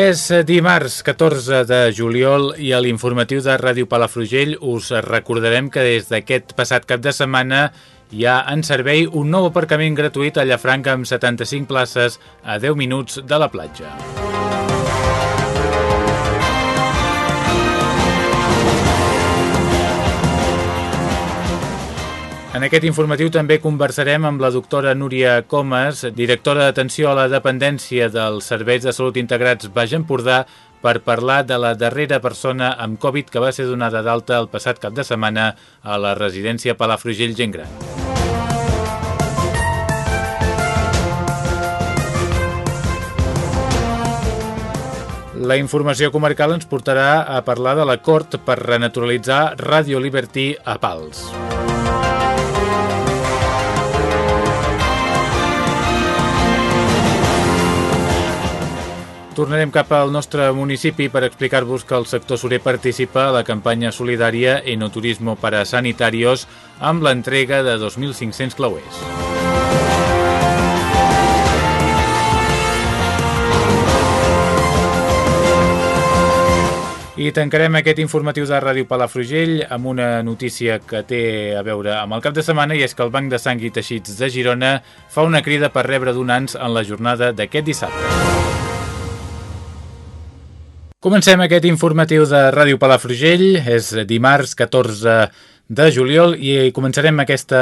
És dimarts 14 de juliol i a l'informatiu de Ràdio Palafrugell us recordarem que des d'aquest passat cap de setmana hi ha en servei un nou aparcament gratuït a Llafranca amb 75 places a 10 minuts de la platja. En aquest informatiu també conversarem amb la doctora Núria Comas, directora d'atenció a la dependència dels serveis de salut integrats Baix Empordà, per parlar de la darrera persona amb Covid que va ser donada d'alta el passat cap de setmana a la residència Palafrugell Gent Gran. La informació comarcal ens portarà a parlar de l'acord per renaturalitzar Radio Liberty a Pals. Tornarem cap al nostre municipi per explicar-vos que el sector surer participa a la campanya solidària Enoturismo para Sanitarios amb l'entrega de 2.500 clauers. I tancarem aquest informatiu de Ràdio Palafrugell amb una notícia que té a veure amb el cap de setmana i és que el Banc de Sang i Teixits de Girona fa una crida per rebre donants en la jornada d'aquest dissabte. Comencem aquest informatiu de Ràdio Palafrugell. És dimarts 14 de juliol i començarem aquesta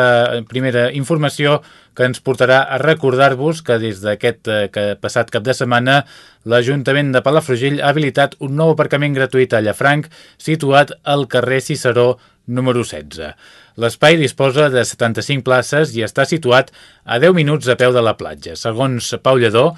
primera informació que ens portarà a recordar-vos que des d'aquest que passat cap de setmana l'Ajuntament de Palafrugell ha habilitat un nou aparcament gratuït a Llafranc situat al carrer Ciceró número 16. L'espai disposa de 75 places i està situat a 10 minuts a peu de la platja. Segons Pau Lledó,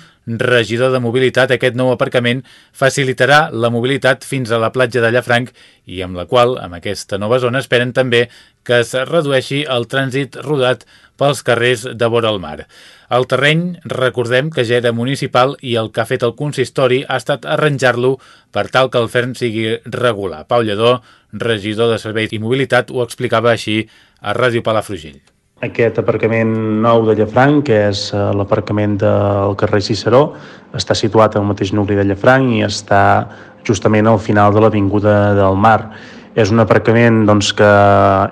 regidor de mobilitat, aquest nou aparcament facilitarà la mobilitat fins a la platja de Llafranc i amb la qual, amb aquesta nova zona, esperen també que es redueixi el trànsit rodat pels carrers de vora el mar. El terreny, recordem que ja era municipal i el que ha fet el consistori ha estat arranjar-lo per tal que el ferm sigui regular. Pau Lledó, regidor de Serveis i Mobilitat, ho explicava així a Ràdio Palafrugell. Aquest aparcament nou de Llafranc, que és eh, l'aparcament del carrer Ciceró, està situat al mateix nucli de Llafranc i està justament al final de l'Avinguda del Mar. És un aparcament doncs, que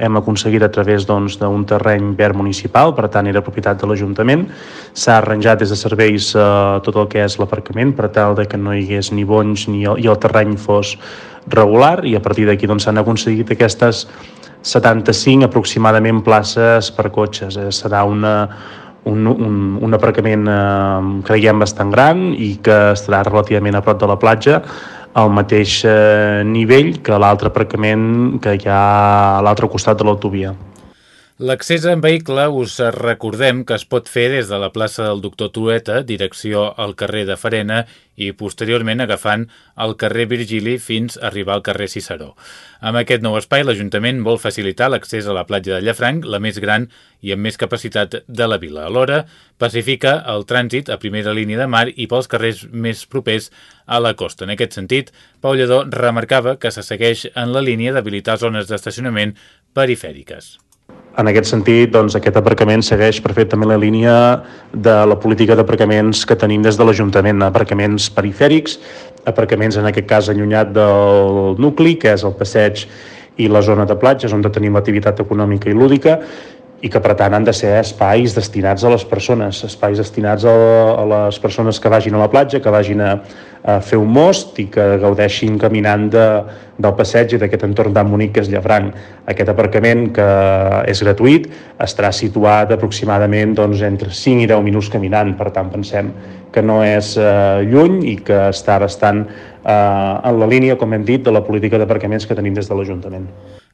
hem aconseguit a través doncs, d'un doncs, terreny verd municipal, per tant era propietat de l'Ajuntament. S'ha arranjat des de serveis eh, tot el que és l'aparcament per tal de que no hi hagués ni bonys ni el, i el terreny fos regular i a partir d'aquí doncs, s'han doncs, aconseguit aquestes 75 aproximadament places per cotxes. Eh, serà una, un, un, un aparcament eh, creiem bastant gran i que estarà relativament a prop de la platja al mateix eh, nivell que l'altre aparcament que hi ha a l'altre costat de l'autovia. L'accés en vehicle us recordem que es pot fer des de la plaça del Doctor Tueta, direcció al carrer de Farena i posteriorment agafant el carrer Virgili fins a arribar al carrer Ciceró. Amb aquest nou espai, l'Ajuntament vol facilitar l'accés a la platja de Llafranc, la més gran i amb més capacitat de la vila. Alhora, pacifica el trànsit a primera línia de mar i pels carrers més propers a la costa. En aquest sentit, Pau Lledó remarcava que se segueix en la línia d'habilitar zones d'estacionament perifèriques. En aquest sentit, doncs, aquest aparcament segueix perfectament la línia de la política d'aparcaments que tenim des de l'Ajuntament, aparcaments perifèrics, aparcaments en aquest cas allunyat del nucli, que és el passeig i la zona de platges, on tenim l'activitat econòmica i lúdica, i que per tant han de ser espais destinats a les persones, espais destinats a, a les persones que vagin a la platja, que vagin a, a fer un most i que gaudeixin caminant de, del passeig i d'aquest entorn tan bonic que és Llafranc. Aquest aparcament, que és gratuït, estarà situat aproximadament doncs, entre 5 i 10 minuts caminant, per tant pensem que no és eh, lluny i que està bastant eh, en la línia, com hem dit, de la política d'aparcaments que tenim des de l'Ajuntament.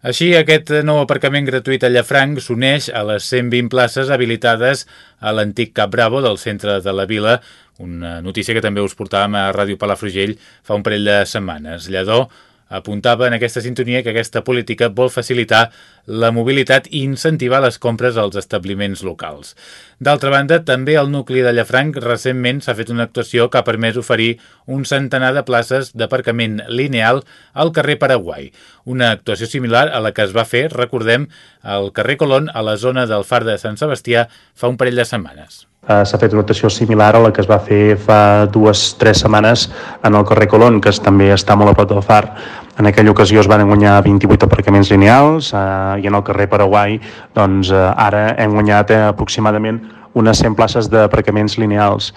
Així, aquest nou aparcament gratuït a Llafranc s'uneix a les 120 places habilitades a l'antic Cap Bravo del centre de la vila, una notícia que també us portàvem a Ràdio Palafrugell fa un parell de setmanes. Lledó apuntava en aquesta sintonia que aquesta política vol facilitar la mobilitat i incentivar les compres als establiments locals. D'altra banda, també al nucli de Llafranc recentment s'ha fet una actuació que ha permès oferir un centenar de places d'aparcament lineal al carrer Paraguai. Una actuació similar a la que es va fer, recordem, al carrer Colón, a la zona del Far de Sant Sebastià, fa un parell de setmanes. Uh, S'ha fet una actuació similar a la que es va fer fa dues tres setmanes en el carrer Colón, que també està molt a prop del far. En aquella ocasió es van guanyar 28 aparcaments lineals uh, i en el carrer Paraguai doncs, uh, ara hem guanyat uh, aproximadament unes 100 places d'aparcaments lineals.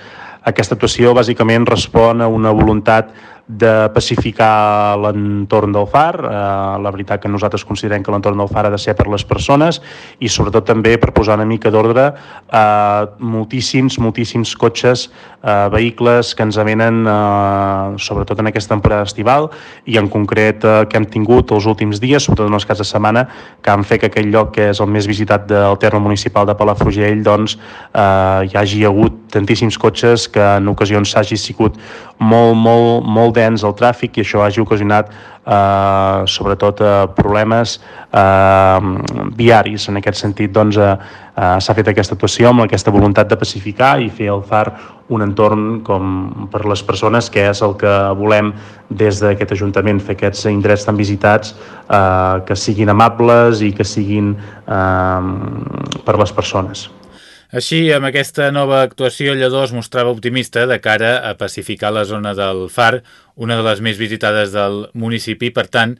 Aquesta actuació bàsicament respon a una voluntat de pacificar l'entorn del far. Eh, la veritat que nosaltres considerem que l'entorn del far ha de ser per les persones i sobretot també per posar una mica d'ordre a eh, moltíssims, moltíssims cotxes, eh, vehicles que ens avenen eh, sobretot en aquesta temporada estival i en concret eh, que hem tingut els últims dies, sobretot en els casos de setmana, que han fet que aquell lloc que és el més visitat del terme municipal de Palafrugell doncs eh, hi hagi hagut tantíssims cotxes que en ocasions s'hagi sigut molt, molt, molt dens el tràfic i això hagi ocasionat eh, sobretot eh, problemes eh, viaris. En aquest sentit doncs, eh, eh, s'ha fet aquesta actuació amb aquesta voluntat de pacificar i fer el FAR un entorn com per les persones que és el que volem des d'aquest Ajuntament, fer aquests indrets tan visitats eh, que siguin amables i que siguin eh, per les persones. Així, amb aquesta nova actuació, Lledó es mostrava optimista de cara a pacificar la zona del Far, una de les més visitades del municipi. Per tant,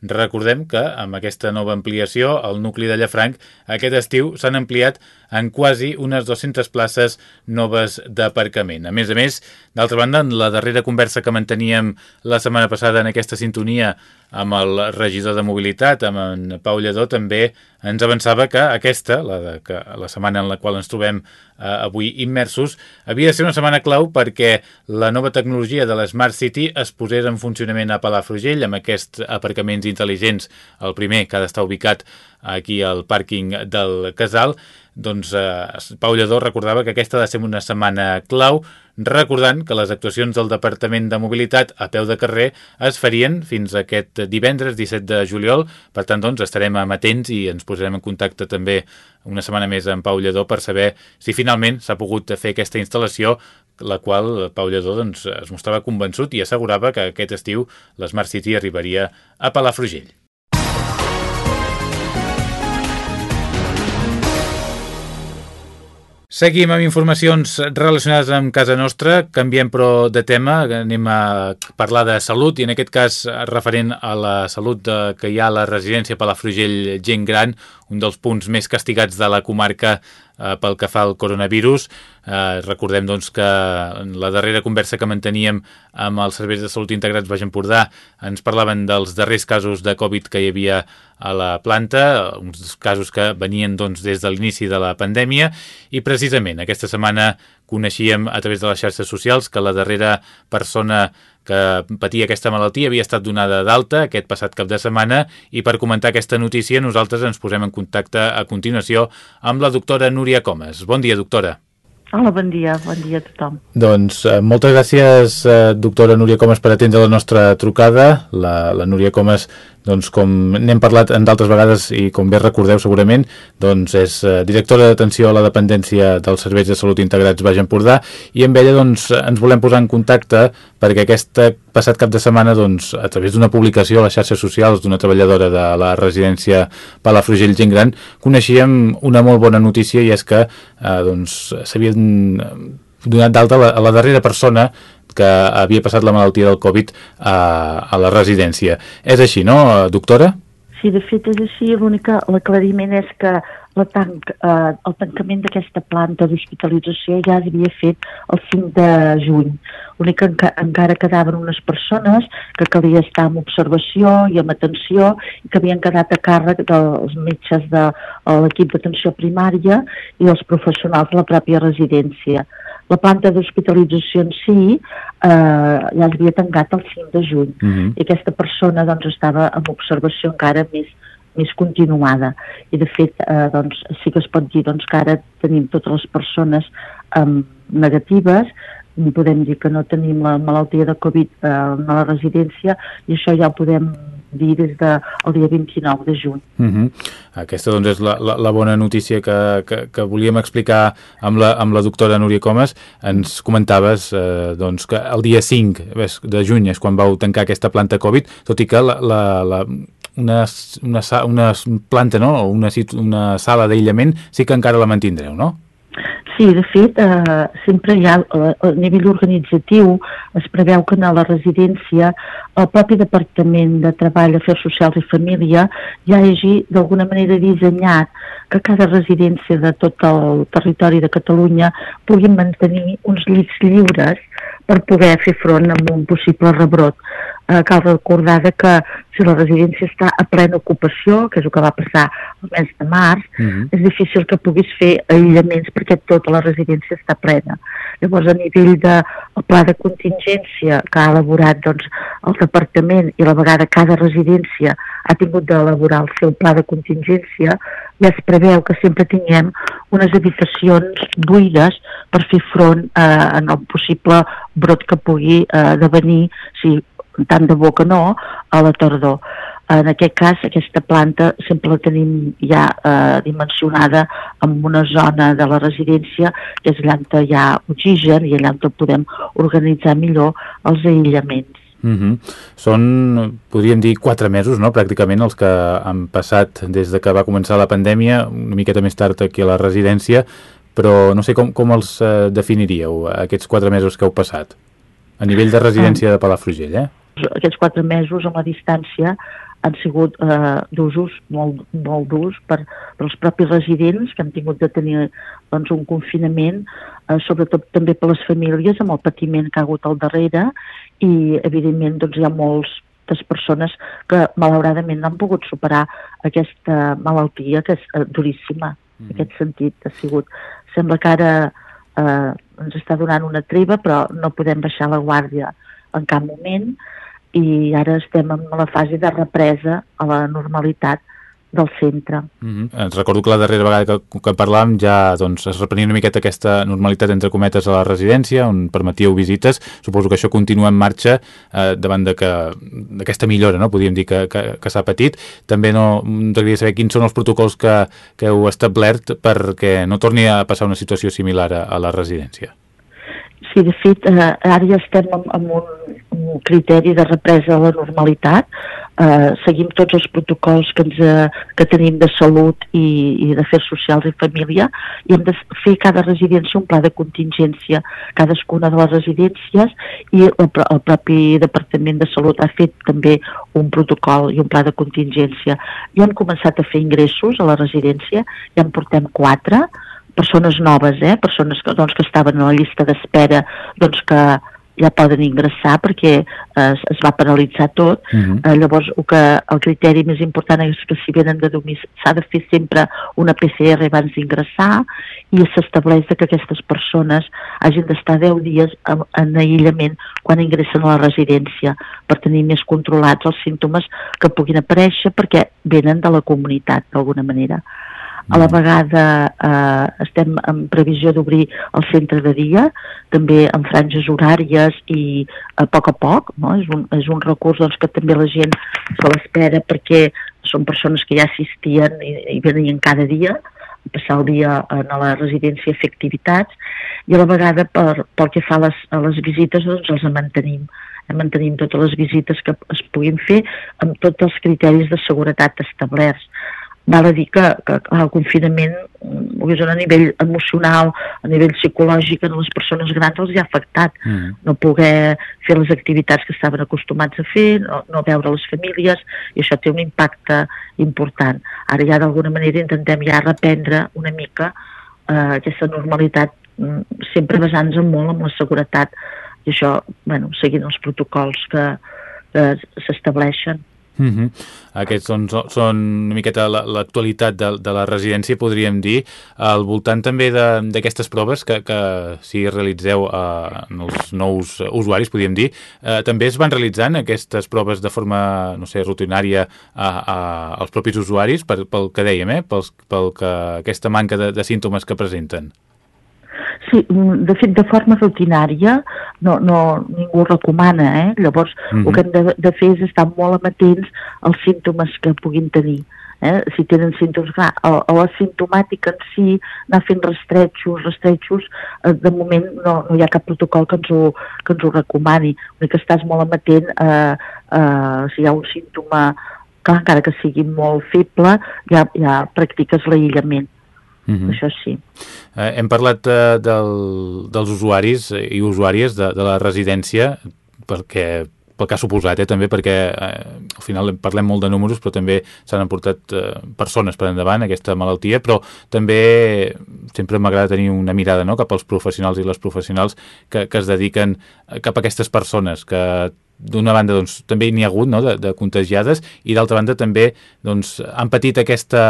recordem que amb aquesta nova ampliació, el nucli de Llafranc, aquest estiu s'han ampliat en quasi unes 200 places noves d'aparcament. A més a més, d'altra banda, en la darrera conversa que manteníem la setmana passada en aquesta sintonia amb el regidor de mobilitat, amb en Pau Lledó, també ens avançava que aquesta, la, de, que, la setmana en la qual ens trobem eh, avui immersos, havia de ser una setmana clau perquè la nova tecnologia de l'Smart City es posés en funcionament a Palafrugell amb aquests aparcaments intel·ligents, el primer que ha d'estar ubicat aquí al pàrquing del Casal, doncs eh, Pau Lledó recordava que aquesta ha de ser una setmana clau, recordant que les actuacions del Departament de Mobilitat a peu de carrer es farien fins aquest divendres 17 de juliol, per tant doncs estarem amatents i ens posarem en contacte també una setmana més amb Pau Lledó per saber si finalment s'ha pogut fer aquesta instal·lació la qual Pau Lledó doncs, es mostrava convençut i assegurava que aquest estiu l'Smart City arribaria a Palafrugell. Seguim amb informacions relacionades amb casa nostra, canviem però de tema, anem a parlar de salut i en aquest cas referent a la salut de, que hi ha a la residència Palafrugell Gent Gran, un dels punts més castigats de la comarca eh, pel que fa al coronavirus. Eh, recordem doncs, que la darrera conversa que manteníem amb els serveis de salut integrats Baix Empordà ens parlaven dels darrers casos de Covid que hi havia a la planta, uns casos que venien doncs, des de l'inici de la pandèmia i precisament aquesta setmana coneixíem a través de les xarxes socials que la darrera persona que patia aquesta malaltia havia estat donada d'alta aquest passat cap de setmana i per comentar aquesta notícia nosaltres ens posem en contacte a continuació amb la doctora Núria Comas. Bon dia, doctora. Hola, bon dia, bon dia a tothom. Doncs eh, moltes gràcies, eh, doctora Núria Comas, per atendre la nostra trucada. La, la Núria Comas doncs com n'hem parlat en d'altres vegades i com bé recordeu segurament, doncs és eh, directora d'atenció a la dependència dels serveis de salut integrats Baix Empordà i amb ella doncs ens volem posar en contacte perquè aquest passat cap de setmana doncs a través d'una publicació a les xarxes socials d'una treballadora de la residència Palafrugell Gent Gran coneixíem una molt bona notícia i és que eh, doncs s'havien donat d'alta a la darrera persona que havia passat la malaltia del Covid a, a la residència. És així, no, doctora? Sí, de fet és així. L'únic l'aclariment és que la tanc, eh, el tancament d'aquesta planta d'hospitalització ja s'havia fet el 5 de juny. L'únic que enca encara quedaven unes persones que calia estar en observació i amb atenció i que havien quedat a càrrec dels metges de l'equip d'atenció primària i dels professionals de la pròpia residència. La planta d'hospitalització en si eh, ja s'havia tancat el 5 de juny uh Mhm. -huh. i aquesta persona doncs, estava en observació encara més més continuada. I de fet, eh, doncs, sí que es pot dir doncs, que ara tenim totes les persones eh, negatives, podem dir que no tenim la malaltia de Covid eh, a la residència i això ja ho podem dir des del de, dia 29 de juny. Uh mhm. -huh. Aquesta doncs, és la, la, la bona notícia que, que, que volíem explicar amb la, amb la doctora Núria Comas. Ens comentaves eh, doncs, que el dia 5 de juny és quan vau tancar aquesta planta Covid, tot i que la, la, la, una, una, una planta, no? una, una sala d'aïllament sí que encara la mantindreu, no? Sí, de fet, eh, sempre hi ha, eh, a nivell organitzatiu, es preveu que a la residència el propi Departament de Treball, Afers Socials i Família ja hagi d'alguna manera dissenyat que cada residència de tot el territori de Catalunya pugui mantenir uns llits lliures per poder fer front a un possible rebrot eh, cal recordar que si la residència està a plena ocupació, que és el que va passar el mes de març, uh mhm. -huh. és difícil que puguis fer aïllaments perquè tota la residència està plena. Llavors, a nivell de el pla de contingència que ha elaborat doncs, el departament i la vegada cada residència ha tingut d'elaborar el seu pla de contingència, ja es preveu que sempre tinguem unes habitacions buides per fer front eh, en el possible brot que pugui eh, devenir si tant de bo que no, a la tardor. En aquest cas, aquesta planta sempre la tenim ja eh, dimensionada en una zona de la residència que és allà on hi ha oxigen i allà on podem organitzar millor els aïllaments. Mm -hmm. Són, podríem dir, quatre mesos, no?, pràcticament, els que han passat des de que va començar la pandèmia, una miqueta més tard aquí a la residència, però no sé com, com els eh, definiríeu, aquests quatre mesos que heu passat, a nivell de residència de Palafrugell, eh? Aquests quatre mesos amb la distància han sigut eh, d'usos molt, molt durs per, per als propis residents que han tingut de tenir doncs, un confinament, eh, sobretot també per les famílies amb el patiment que ha hagut al darrere i evidentment doncs, hi ha molts moltes persones que malauradament no han pogut superar aquesta malaltia que és eh, duríssima mm. en aquest sentit ha sigut, sembla que ara eh, ens està donant una treva però no podem baixar la guàrdia en cap moment i ara estem en la fase de represa a la normalitat del centre. Mm -hmm. Recordo que la darrera vegada que, que parlàvem ja doncs, es reprenia una miqueta aquesta normalitat entre cometes a la residència, on permetíeu visites. Suposo que això continua en marxa eh, davant d'aquesta millora, no? podríem dir, que, que, que s'ha patit. També no t'agradaria saber quins són els protocols que, que heu establert perquè no torni a passar una situació similar a, a la residència. Sí, de fet, eh, ara ja estem amb, amb un, un criteri de represa a la normalitat. Eh, seguim tots els protocols que, ens, eh, que tenim de salut i, i d'afers socials i família i hem de fer cada residència un pla de contingència, cadascuna de les residències i el, el propi Departament de Salut ha fet també un protocol i un pla de contingència. Ja hem començat a fer ingressos a la residència, ja en portem quatre, persones noves, eh? persones que, doncs, que estaven a la llista d'espera doncs, que ja poden ingressar perquè eh, es va paralitzar tot. Uh mhm. -huh. eh, llavors, el, que, el criteri més important és que si venen de domicili s'ha de fer sempre una PCR abans d'ingressar i s'estableix que aquestes persones hagin d'estar 10 dies en, en aïllament quan ingressen a la residència per tenir més controlats els símptomes que puguin aparèixer perquè venen de la comunitat d'alguna manera. A la vegada eh, estem en previsió d'obrir el centre de dia, també en franges horàries i a poc a poc. No? És, un, és un recurs doncs, que també la gent se l'espera perquè són persones que ja assistien i, i venien cada dia a passar el dia en la residència a fer activitats i a la vegada per, pel que fa a les, a les visites doncs els mantenim mantenim totes les visites que es puguin fer amb tots els criteris de seguretat establerts val a dir que, que el confinament a nivell emocional, a nivell psicològic en les persones grans els hi ha afectat. Mm. No poder fer les activitats que estaven acostumats a fer, no, no veure les famílies, i això té un impacte important. Ara ja d'alguna manera intentem ja reprendre una mica eh, aquesta normalitat, mm, sempre basant-nos molt en la seguretat, i això, bueno, seguint els protocols que, que s'estableixen. Mm -hmm. Aquests són, són una miqueta l'actualitat de, de la residència, podríem dir, al voltant també d'aquestes proves que, que si realitzeu eh, en els nous usuaris, podríem dir, eh, també es van realitzant aquestes proves de forma, no sé, rutinària a, a, als propis usuaris, per, pel que dèiem, eh? Pels, pel que aquesta manca de, de símptomes que presenten. Sí, de fet, de forma rutinària no, no, ningú ho recomana, eh? Llavors, mm -hmm. el que hem de, de fer és estar molt amatents als símptomes que puguin tenir. Eh? Si tenen símptomes, clar, a, a la simptomàtica en si, anar fent rastretxos, rastretxos, eh, de moment no, no hi ha cap protocol que ens ho, que ens ho recomani. L'únic que estàs molt amatent eh, eh, si hi ha un símptoma, clar, encara que sigui molt feble, ja, ja practiques l'aïllament. Mm -hmm. Això sí. Eh, hem parlat eh, del, dels usuaris i usuàries de, de la residència perquè pel que ha suposat, eh, també perquè eh, al final parlem molt de números però també s'han emportat eh, persones per endavant aquesta malaltia, però també sempre m'agrada tenir una mirada no?, cap als professionals i les professionals que, que es dediquen cap a aquestes persones que d'una banda doncs, també n'hi ha hagut no, de, de contagiades i d'altra banda també doncs, han patit aquesta,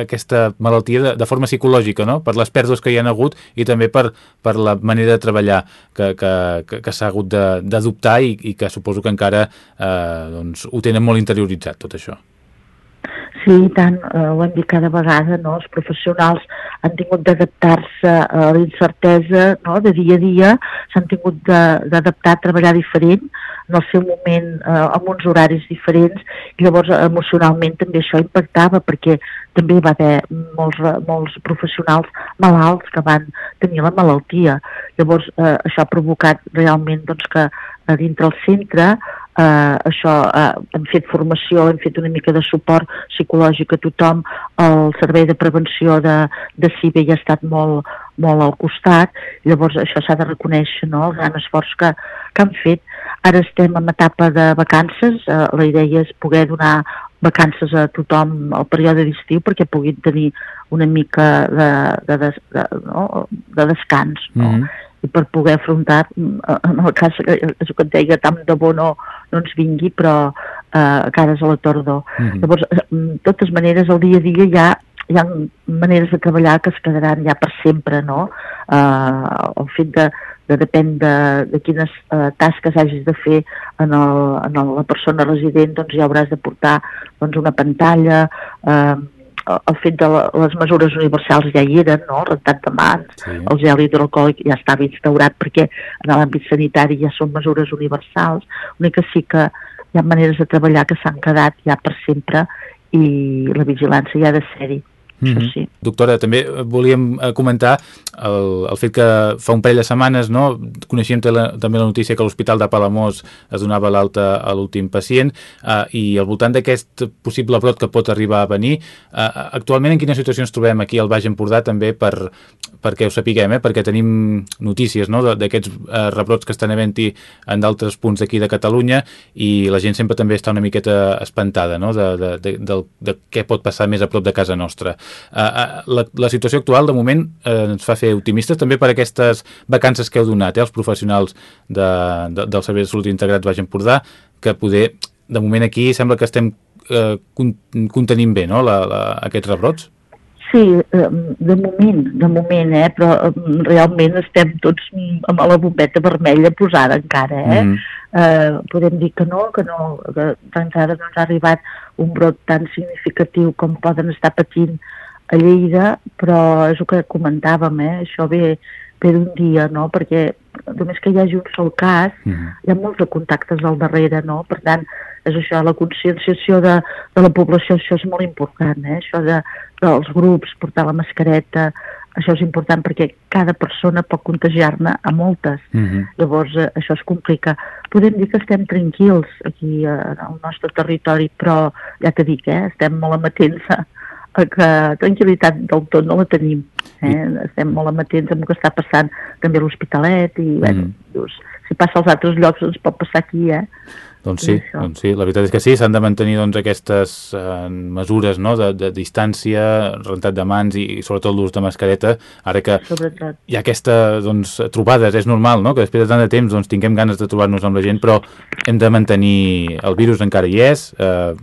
aquesta malaltia de, de forma psicològica no? per les pèrdues que hi han hagut i també per, per la manera de treballar que, que, que, que s'ha hagut d'adoptar i, i que suposo que encara eh, doncs, ho tenen molt interioritzat tot això. Sí, tant, eh, ho hem dit cada vegada, no? els professionals han tingut d'adaptar-se a la incertesa no? de dia a dia, s'han tingut d'adaptar a treballar diferent, en el seu moment eh, amb uns horaris diferents, i llavors emocionalment també això impactava perquè també va haver molts, molts professionals malalts que van tenir la malaltia. Llavors eh, això ha provocat realment doncs, que a dintre el centre eh, això, eh, hem fet formació, hem fet una mica de suport psicològic a tothom, el servei de prevenció de, de CIBE ja ha estat molt, molt al costat, llavors això s'ha de reconèixer, no?, el gran esforç que, que han fet. Ara estem en etapa de vacances, eh, la idea és poder donar vacances a tothom al període d'estiu perquè puguin tenir una mica de, de, de, de, no? de descans, no? Mm -hmm per poder afrontar, mm, en el cas que, això que et deia, tant de bo no, no ens vingui, però eh, cares a la tardor. Mm -hmm. Llavors, eh, de totes maneres, el dia a dia ja hi ha maneres de treballar que es quedaran ja per sempre, no? Eh, el fet de, de depèn de, de quines eh, tasques hagis de fer en, el, en el, la persona resident, doncs ja hauràs de portar doncs, una pantalla, eh, el fet de les mesures universals ja hi eren, no? el rentat de mans, sí. el gel hidroalcohòlic ja estava instaurat perquè en l'àmbit sanitari ja són mesures universals, l'únic que sí que hi ha maneres de treballar que s'han quedat ja per sempre i la vigilància ja ha de ser-hi. Mm -hmm. sí. Doctora, també volíem eh, comentar el, el fet que fa un parell de setmanes no, coneixíem la, també la notícia que l'Hospital de Palamós es donava l'alta a l'últim pacient eh, i al voltant d'aquest possible brot que pot arribar a venir, eh, actualment en quina situació ens trobem aquí al Baix Empordà també per, perquè ho sapiguem, eh, perquè tenim notícies no, d'aquests eh, rebrots que estan havent-hi en d'altres punts d'aquí de Catalunya i la gent sempre també està una miqueta espantada no, de, de, de, de, de què pot passar més a prop de casa nostra. Uh, la, la situació actual, de moment, uh, ens fa fer optimistes també per aquestes vacances que heu donat, eh, els professionals de, de, del Servei de Salut Integrat Baix Empordà, que poder, de moment aquí, sembla que estem uh, contenint bé no, la, la, aquests rebrots. Sí, de moment, de moment, eh? però realment estem tots amb la bombeta vermella posada encara. Eh? Mm. Eh, podem dir que no, que no, que encara no ens ha arribat un brot tan significatiu com poden estar patint a Lleida, però és el que comentàvem, eh? això ve, ve d'un dia, no? perquè només que hi hagi un sol cas, uh -huh. hi ha molts de contactes al darrere, no? per tant, és això, la conscienciació de, de la població, això és molt important, eh? això de, dels grups, portar la mascareta, això és important perquè cada persona pot contagiar-ne a moltes. Uh -huh. Llavors, eh, això es complica. Podem dir que estem tranquils aquí eh, al nostre territori, però ja t'he dit, eh, estem molt amatents a, que tranquil·litat del tot no la tenim. Eh? I... Estem molt amatents amb el que està passant també a l'Hospitalet i, bueno, mm. dius, si passa als altres llocs ens pot passar aquí, eh? Doncs sí, doncs sí, la veritat és que sí, s'han de mantenir doncs, aquestes eh, mesures no? de, de distància, rentat de mans i, i sobretot l'ús de mascareta, ara que sobretot. hi ha aquesta doncs, trobades, és normal no? que després de tant de temps doncs, tinguem ganes de trobar-nos amb la gent, però hem de mantenir, el virus encara hi és, eh,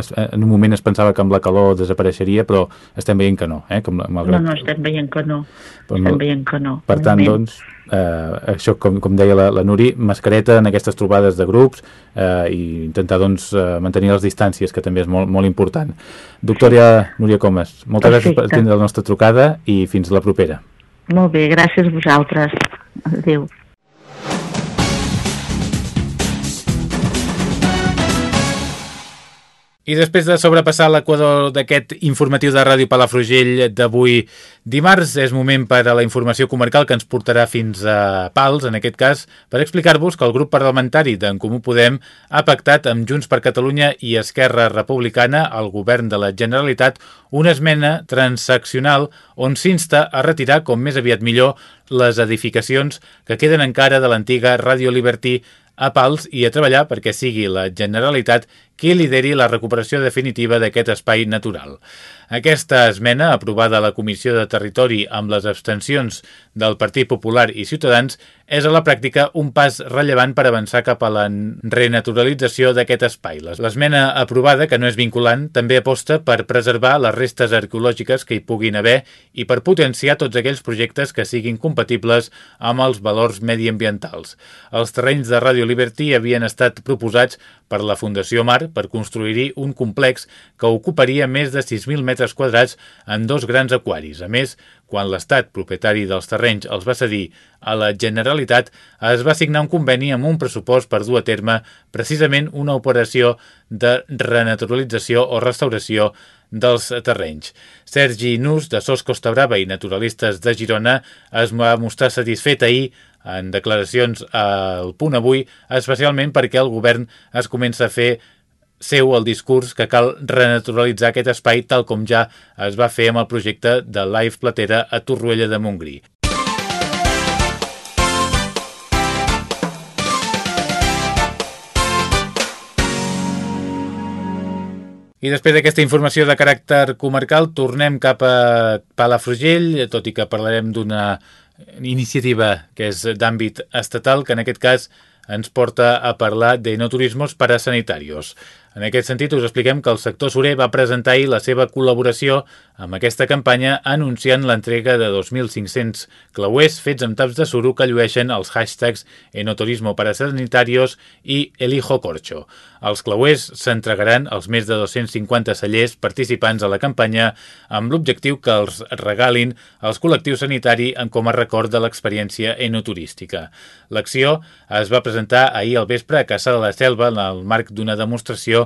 es, en un moment es pensava que amb la calor desapareixeria, però estem veient que no. Eh? Que malgrat... No, no, estem veient que no, estem veient que no. Per tant, doncs, eh, això com, com deia la, la Nuri, mascareta en aquestes trobades de grups eh, i intentar doncs, eh, mantenir les distàncies, que també és molt, molt important. Doctora Núria Comas, moltes Perfecte. gràcies per atendre la nostra trucada i fins la propera. Molt bé, gràcies a vosaltres. Adéu. I després de sobrepassar l'equador d'aquest informatiu de Ràdio Palafrugell d'avui dimarts, és moment per a la informació comarcal que ens portarà fins a Pals, en aquest cas, per explicar-vos que el grup parlamentari d'en Comú Podem ha pactat amb Junts per Catalunya i Esquerra Republicana, al govern de la Generalitat, una esmena transaccional on s'insta a retirar com més aviat millor les edificacions que queden encara de l'antiga Ràdio Liberty a Pals i a treballar perquè sigui la Generalitat qui lideri la recuperació definitiva d'aquest espai natural. Aquesta esmena, aprovada a la Comissió de Territori amb les abstencions del Partit Popular i Ciutadans, és a la pràctica un pas rellevant per avançar cap a la renaturalització d'aquest espai. L'esmena aprovada, que no és vinculant, també aposta per preservar les restes arqueològiques que hi puguin haver i per potenciar tots aquells projectes que siguin compatibles amb els valors mediambientals. Els terrenys de Radio Liberty havien estat proposats per la Fundació Mar per construir-hi un complex que ocuparia més de 6.000 metres quadrats en dos grans aquaris. A més, quan l'Estat, propietari dels terrenys, els va cedir a la Generalitat, es va signar un conveni amb un pressupost per dur a terme precisament una operació de renaturalització o restauració dels terrenys. Sergi Nus, de Sos Costa Brava i Naturalistes de Girona, es va mostrar satisfet ahir en declaracions al punt avui, especialment perquè el govern es comença a fer seu el discurs que cal renaturalitzar aquest espai tal com ja es va fer amb el projecte de Life Platera a Torroella de Montgrí. I després d'aquesta informació de caràcter comarcal, tornem cap a Palafrugell, tot i que parlarem d'una iniciativa que és d'àmbit estatal, que en aquest cas ens porta a parlar de no turismos para sanitarios. En aquest sentit, us expliquem que el sector surer va presentar ahir la seva col·laboració amb aquesta campanya anunciant l'entrega de 2.500 clauers fets amb taps de suro que llueixen els hashtags Enoturismo para Sanitarios i Elijo Corcho. Els clauers s'entregaran als més de 250 cellers participants a la campanya amb l'objectiu que els regalin als col·lectius sanitari com a record de l'experiència enoturística. L'acció es va presentar ahir al vespre a Casa de la Selva en el marc d'una demostració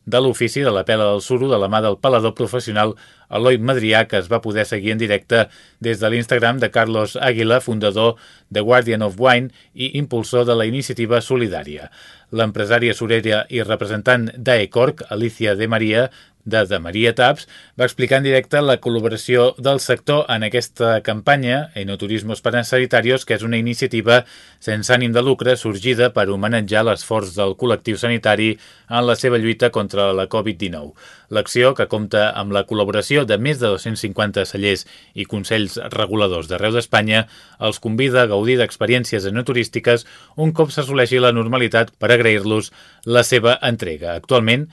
de l'ofici de la pela del suro de la mà del pelador professional Eloi Madrià, que es va poder seguir en directe des de l'Instagram de Carlos Águila, fundador de Guardian of Wine i impulsor de la iniciativa solidària. L'empresària surèria i representant d'Aecorc, Alicia de Maria, de, de Maria Taps, va explicar en directe la col·laboració del sector en aquesta campanya Enoturismos Sanitarios, que és una iniciativa sense ànim de lucre sorgida per homenatjar l'esforç del col·lectiu sanitari en la seva lluita contra la Covid-19. L'acció, que compta amb la col·laboració de més de 250 cellers i consells reguladors d'arreu d'Espanya, els convida a gaudir d'experiències enoturístiques un cop s'assoleixi la normalitat per agrair-los la seva entrega. Actualment,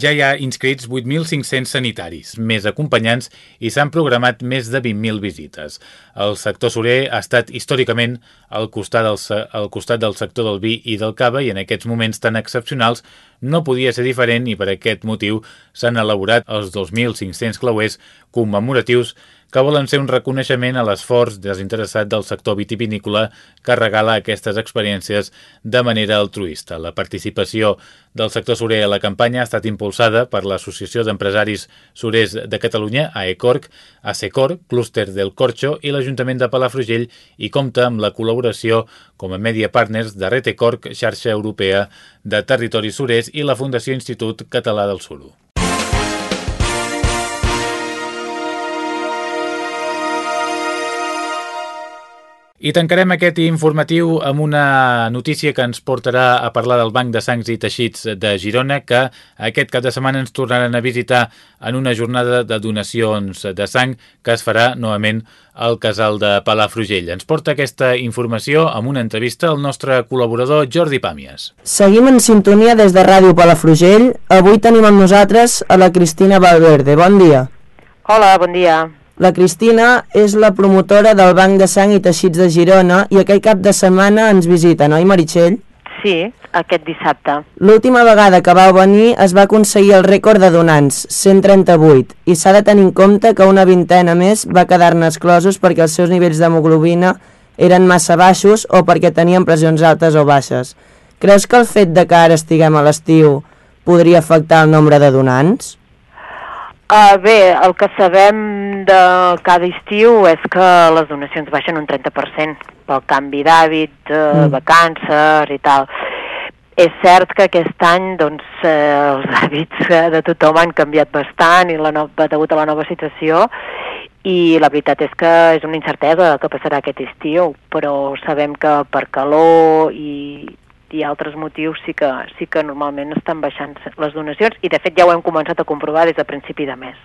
ja hi ha inscrits 8.500 sanitaris, més acompanyants, i s'han programat més de 20.000 visites. El sector surer ha estat històricament al costat, del, al costat del sector del vi i del cava i en aquests moments tan excepcionals no podia ser diferent i per aquest motiu s'han elaborat els 2.500 clauers commemoratius que volen ser un reconeixement a l'esforç desinteressat del sector vitivinícola que regala aquestes experiències de manera altruista. La participació del sector surer a la campanya ha estat impulsada per l'Associació d'Empresaris Surers de Catalunya, AECORC, ASECOR, Clúster del Corxo i l'Ajuntament de Palafrugell i compta amb la col·laboració com a media partners de Retecorc, xarxa europea de territoris surers i la Fundació Institut Català del Suro. I tancarem aquest informatiu amb una notícia que ens portarà a parlar del Banc de Sangs i Teixits de Girona, que aquest cap de setmana ens tornaran a visitar en una jornada de donacions de sang que es farà novament al casal de Palafrugell. Ens porta aquesta informació amb una entrevista al nostre col·laborador Jordi Pàmies. Seguim en sintonia des de Ràdio Palafrugell. Avui tenim amb nosaltres a la Cristina Valverde. Bon dia. Hola, bon dia. La Cristina és la promotora del Banc de Sang i Teixits de Girona i aquell cap de setmana ens visita, no, Meritxell? Sí, aquest dissabte. L'última vegada que vau venir es va aconseguir el rècord de donants, 138, i s'ha de tenir en compte que una vintena més va quedar-ne exclosos perquè els seus nivells d'hemoglobina eren massa baixos o perquè tenien pressions altes o baixes. Creus que el fet de que ara estiguem a l'estiu podria afectar el nombre de donants? Uh, bé, el que sabem de cada estiu és que les donacions baixen un 30% pel canvi d'hàbit, uh, mm. vacances i tal. És cert que aquest any doncs, eh, els hàbits de tothom han canviat bastant i la no, degut a la nova situació i la veritat és que és una incertesa que passarà aquest estiu, però sabem que per calor i, i altres motius sí que, sí que normalment estan baixant les donacions i de fet ja ho hem començat a comprovar des de principi de mes.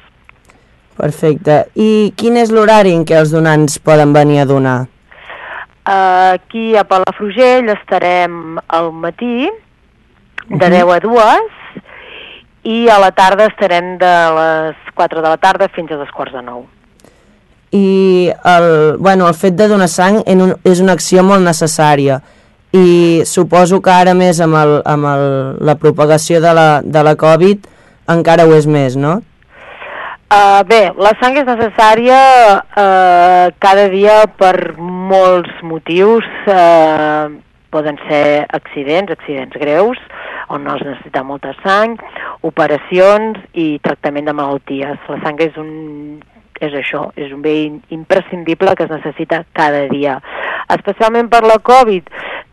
Perfecte. I quin és l'horari en què els donants poden venir a donar? Uh, aquí a Palafrugell estarem al matí de uh -huh. 10 a 2 i a la tarda estarem de les 4 de la tarda fins a dos quarts de 9 i el, bueno, el fet de donar sang és una acció molt necessària i suposo que ara més amb, el, amb el, la propagació de la, de la Covid encara ho és més, no? Uh, bé, la sang és necessària uh, cada dia per molts motius. Uh, poden ser accidents, accidents greus, on no es necessita molta sang, operacions i tractament de malalties. La sang és un és això, és un bé imprescindible que es necessita cada dia. Especialment per la Covid,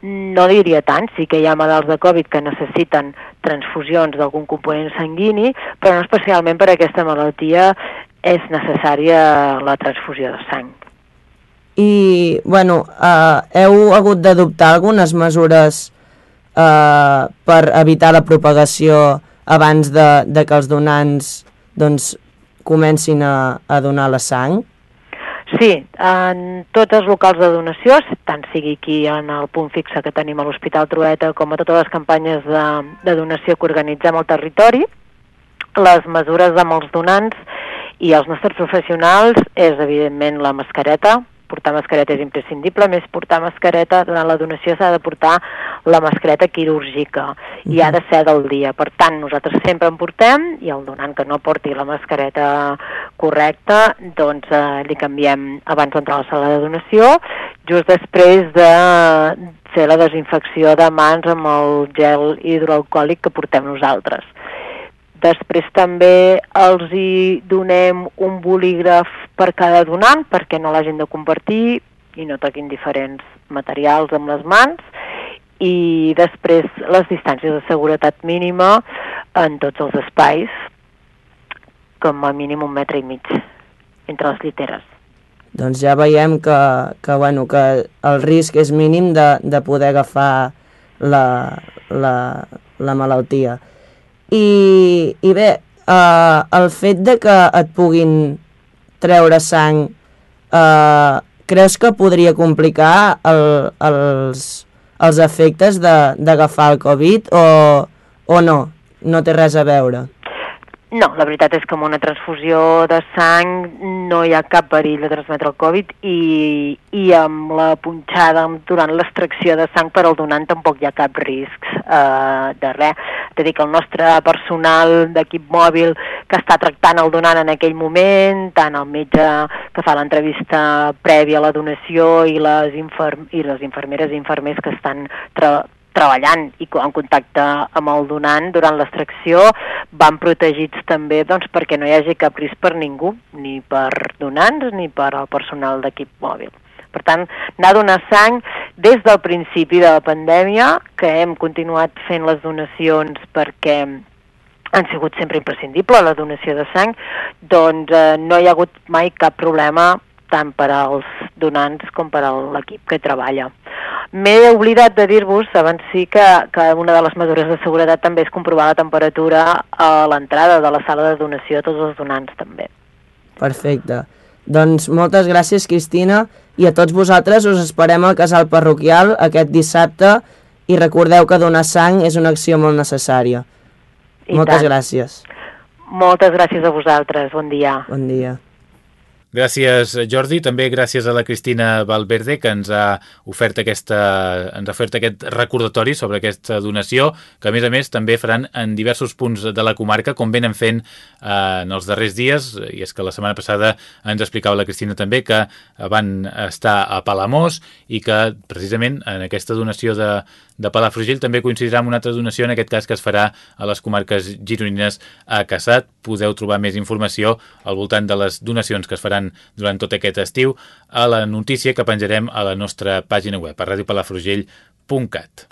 no diria tant, sí que hi ha malalts de Covid que necessiten transfusions d'algun component sanguini, però no especialment per aquesta malaltia és necessària la transfusió de sang. I, bueno, eh, heu hagut d'adoptar algunes mesures eh, per evitar la propagació abans de, de que els donants doncs, comencin a, a donar la sang? Sí, en tots els locals de donació, tant sigui aquí en el punt fixe que tenim a l'Hospital Trueta com a totes les campanyes de, de donació que organitzem al territori, les mesures amb els donants i els nostres professionals és evidentment la mascareta, portar mascareta és imprescindible, més portar mascareta, durant la donació s'ha de portar la mascareta quirúrgica i ha de ser del dia. Per tant, nosaltres sempre en portem i el donant que no porti la mascareta correcta, doncs eh, li canviem abans d'entrar a la sala de donació, just després de fer la desinfecció de mans amb el gel hidroalcohòlic que portem nosaltres. Després també els hi donem un bolígraf per cada donant perquè no l'hagin de compartir i no toquin diferents materials amb les mans i després les distàncies de seguretat mínima en tots els espais com a mínim un metre i mig entre les lliteres. Doncs ja veiem que, que, bueno, que el risc és mínim de, de poder agafar la, la, la malaltia. I, i bé, uh, el fet de que et puguin treure sang, uh, creus que podria complicar el, els, els efectes d'agafar el Covid o, o no? No té res a veure? No, la veritat és que amb una transfusió de sang no hi ha cap perill de transmetre el Covid i, i amb la punxada durant l'extracció de sang per al donant tampoc hi ha cap risc eh, de res. A dir, que el nostre personal d'equip mòbil que està tractant el donant en aquell moment, tant el metge que fa l'entrevista prèvia a la donació i les, infer i les infermeres i infermers que estan treballant i en contacte amb el donant durant l'extracció van protegits també doncs, perquè no hi hagi cap risc per ningú, ni per donants ni per al personal d'equip mòbil. Per tant, anar a donar sang des del principi de la pandèmia, que hem continuat fent les donacions perquè han sigut sempre imprescindible la donació de sang, doncs eh, no hi ha hagut mai cap problema tant per als donants com per a l'equip que treballa. M'he oblidat de dir-vos, abans sí, que, que una de les mesures de seguretat també és comprovar la temperatura a l'entrada de la sala de donació a tots els donants també. Perfecte. Doncs moltes gràcies, Cristina, i a tots vosaltres us esperem al casal parroquial aquest dissabte i recordeu que donar sang és una acció molt necessària. I moltes tant. gràcies. Moltes gràcies a vosaltres. Bon dia. Bon dia. Gràcies, Jordi. També gràcies a la Cristina Valverde, que ens ha ofert, aquesta, ens ha ofert aquest recordatori sobre aquesta donació, que a més a més també faran en diversos punts de la comarca, com venen fent eh, en els darrers dies, i és que la setmana passada ens explicava la Cristina també que van estar a Palamós i que precisament en aquesta donació de, de Palafrugell també coincidirà amb una altra donació, en aquest cas que es farà a les comarques gironines a Cassat. Podeu trobar més informació al voltant de les donacions que es faran durant tot aquest estiu a la notícia que penjarem a la nostra pàgina web, a radiopalafrugell.cat.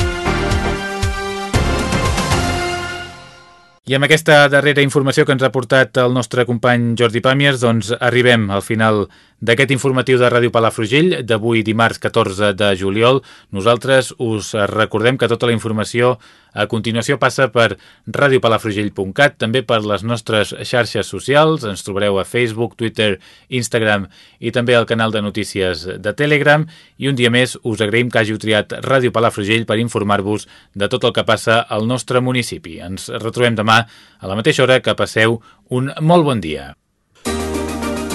I amb aquesta darrera informació que ens ha portat el nostre company Jordi Pàmies, doncs arribem al final d'aquest informatiu de Ràdio Palafrugell d'avui dimarts 14 de juliol. Nosaltres us recordem que tota la informació a continuació passa per radiopalafrugell.cat, també per les nostres xarxes socials, ens trobareu a Facebook, Twitter, Instagram i també al canal de notícies de Telegram i un dia més us agraïm que hàgiu triat Ràdio Palafrugell per informar-vos de tot el que passa al nostre municipi. Ens retrobem demà a la mateixa hora que passeu un molt bon dia.